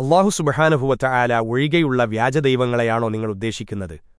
അള്ളാഹു സുബഹാനുഭവത്ത ആല ഒഴികെയുള്ള വ്യാജദൈവങ്ങളെയാണോ നിങ്ങൾ ഉദ്ദേശിക്കുന്നത്?